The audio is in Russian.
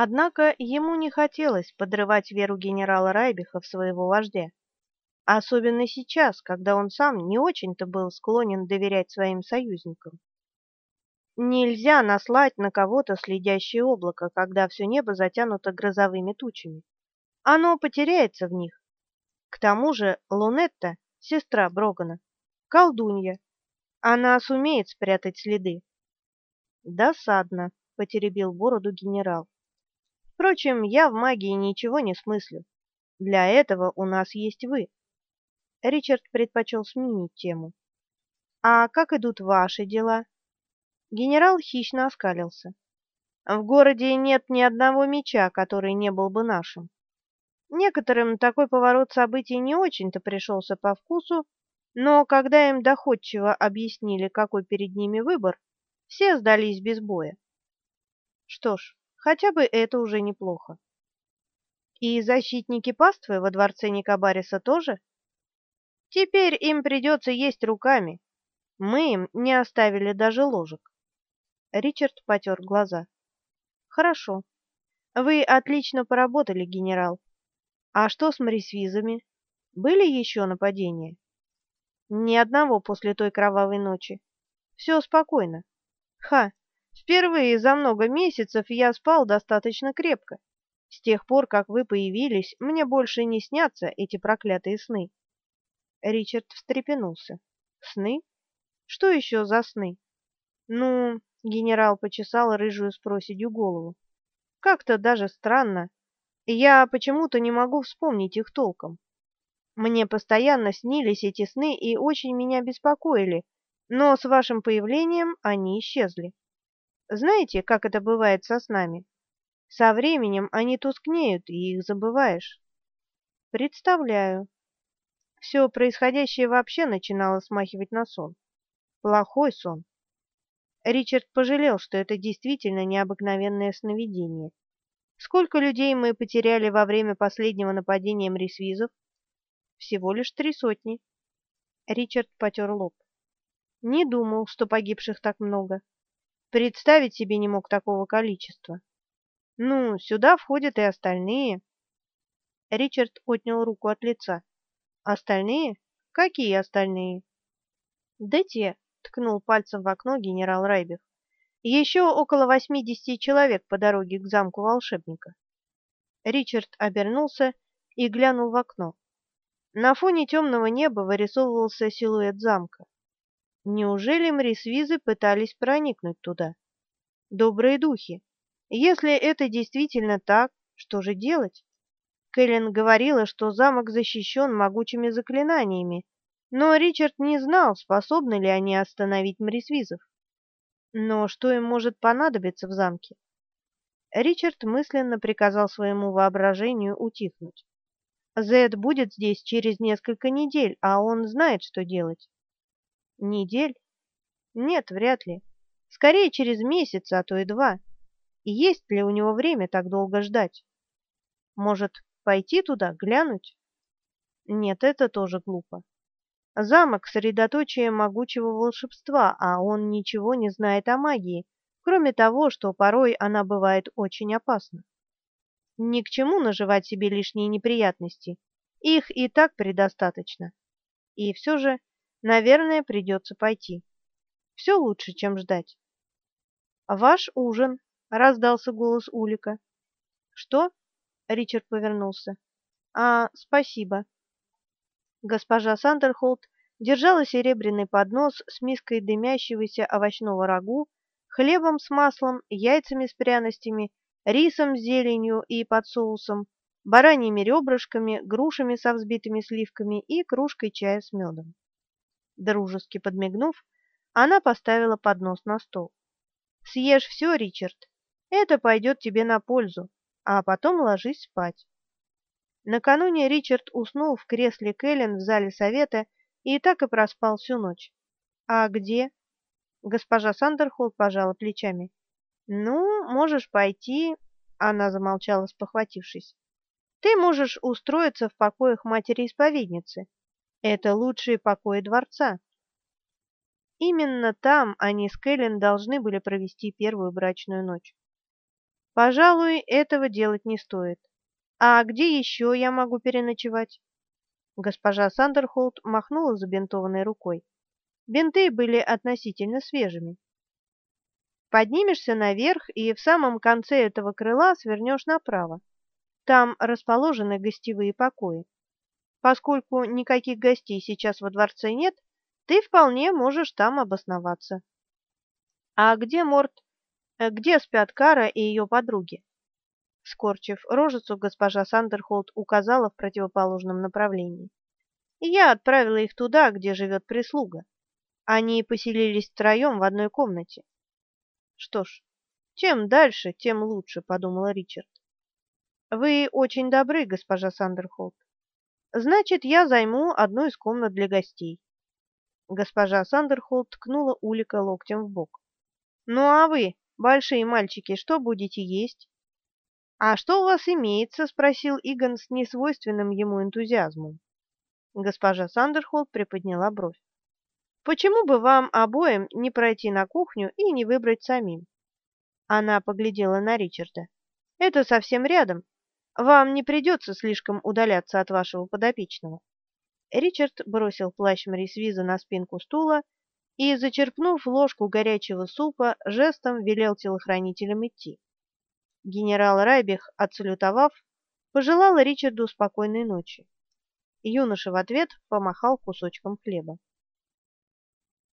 Однако ему не хотелось подрывать веру генерала Райбиха в своего вождя. Особенно сейчас, когда он сам не очень-то был склонен доверять своим союзникам. Нельзя наслать на кого-то следящее облако, когда все небо затянуто грозовыми тучами. Оно потеряется в них. К тому же Лунетта, сестра Брогана, колдунья. Она сумеет спрятать следы. Досадно, потеребил бороду генерал. Впрочем, я в магии ничего не смыслю. Для этого у нас есть вы. Ричард предпочел сменить тему. «А как идут ваши дела?» Генерал хищно оскалился. «В городе нет ни одного меча, который не был бы нашим. Некоторым такой поворот событий не очень-то пришелся по вкусу, но когда им доходчиво объяснили, какой перед ними выбор, все сдались без боя. Что ж, хотя бы это уже неплохо. И защитники паствы во дворце Никабариса тоже? Теперь им придется есть руками. Мы им не оставили даже ложек. Ричард потер глаза. Хорошо. Вы отлично поработали, генерал. А что с морисвизами? Были еще нападения? Ни одного после той кровавой ночи. Все спокойно. Ха, впервые за много месяцев я спал достаточно крепко. С тех пор, как вы появились, мне больше не снятся эти проклятые сны. Ричард встрепенулся. Сны? Что еще за сны? Ну, генерал почесал рыжую с проседью голову. Как-то даже странно. Я почему-то не могу вспомнить их толком. Мне постоянно снились эти сны и очень меня беспокоили, но с вашим появлением они исчезли. Знаете, как это бывает со снами? Со временем они тускнеют, и их забываешь. Представляю. Все происходящее вообще начинало смахивать на сон. Плохой сон. Ричард пожалел, что это действительно необыкновенное сновидение. Сколько людей мы потеряли во время последнего нападения мрисвизов? Всего лишь три сотни. Ричард потер лоб. Не думал, что погибших так много. Представить себе не мог такого количества. Ну, сюда входят и остальные. Ричард отнял руку от лица. Остальные? Какие остальные? Да те, ткнул пальцем в окно генерал Райбих. Еще около восьмидесяти человек по дороге к замку волшебника. Ричард обернулся и глянул в окно. На фоне темного неба вырисовывался силуэт замка. Неужели мрисвизы пытались проникнуть туда? Добрые духи. Если это действительно так, что же делать? Кэлен говорила, что замок защищен могучими заклинаниями, но Ричард не знал, способны ли они остановить морисвизов. Но что им может понадобиться в замке? Ричард мысленно приказал своему воображению утихнуть. Зед будет здесь через несколько недель, а он знает, что делать. Недель? Нет, вряд ли. Скорее через месяц, а то и два. И есть ли у него время так долго ждать? Может, Пойти туда, глянуть? Нет, это тоже глупо. Замок — средоточие могучего волшебства, а он ничего не знает о магии, кроме того, что порой она бывает очень опасна. Ни к чему наживать себе лишние неприятности. Их и так предостаточно. И все же, наверное, придется пойти. Все лучше, чем ждать. «Ваш ужин», — раздался голос Улика. «Что?» Ричард повернулся. А, спасибо. Госпожа Сандерхолд держала серебряный поднос с миской дымящегося овощного рагу, хлебом с маслом, яйцами с пряностями, рисом с зеленью и под соусом, бараньими ребрышками, грушами со взбитыми сливками и кружкой чая с медом. Дружески подмигнув, она поставила поднос на стол. «Съешь все, Ричард. Это пойдет тебе на пользу а потом ложись спать. Накануне Ричард уснул в кресле Кэлен в зале совета и так и проспал всю ночь. А где? Госпожа Сандерхолд пожала плечами. Ну, можешь пойти, она замолчала, спохватившись. Ты можешь устроиться в покоях матери-исповедницы. Это лучшие покои дворца. Именно там они с Кэлен должны были провести первую брачную ночь. Пожалуй, этого делать не стоит. А где еще я могу переночевать? Госпожа Сандерхолд махнула забинтованной рукой. Бинты были относительно свежими. Поднимешься наверх и в самом конце этого крыла свернешь направо. Там расположены гостевые покои. Поскольку никаких гостей сейчас во дворце нет, ты вполне можешь там обосноваться. А где Морт? Э, где спят Кара и ее подруги? Скорчив рожицу, госпожа Сандерхолд указала в противоположном направлении. Я отправила их туда, где живет прислуга. Они поселились втроем в одной комнате. Что ж, чем дальше, тем лучше, подумала Ричард. Вы очень добры, госпожа Сандерхолд. Значит, я займу одну из комнат для гостей. Госпожа Сандерхолд ткнула Улика локтем в бок. Ну а вы, большие мальчики, что будете есть? А что у вас имеется? спросил Игон с несвойственным ему энтузиазмом. Госпожа Сандерхолд приподняла бровь. Почему бы вам обоим не пройти на кухню и не выбрать самим? Она поглядела на Ричарда. Это совсем рядом. Вам не придется слишком удаляться от вашего подопечного. Ричард бросил плащ Морисвиза на спинку стула и, зачерпнув ложку горячего супа, жестом велел телохранителям идти. Генерал Райбих, отсалютовав, пожелал Ричарду спокойной ночи. Юноша в ответ помахал кусочком хлеба.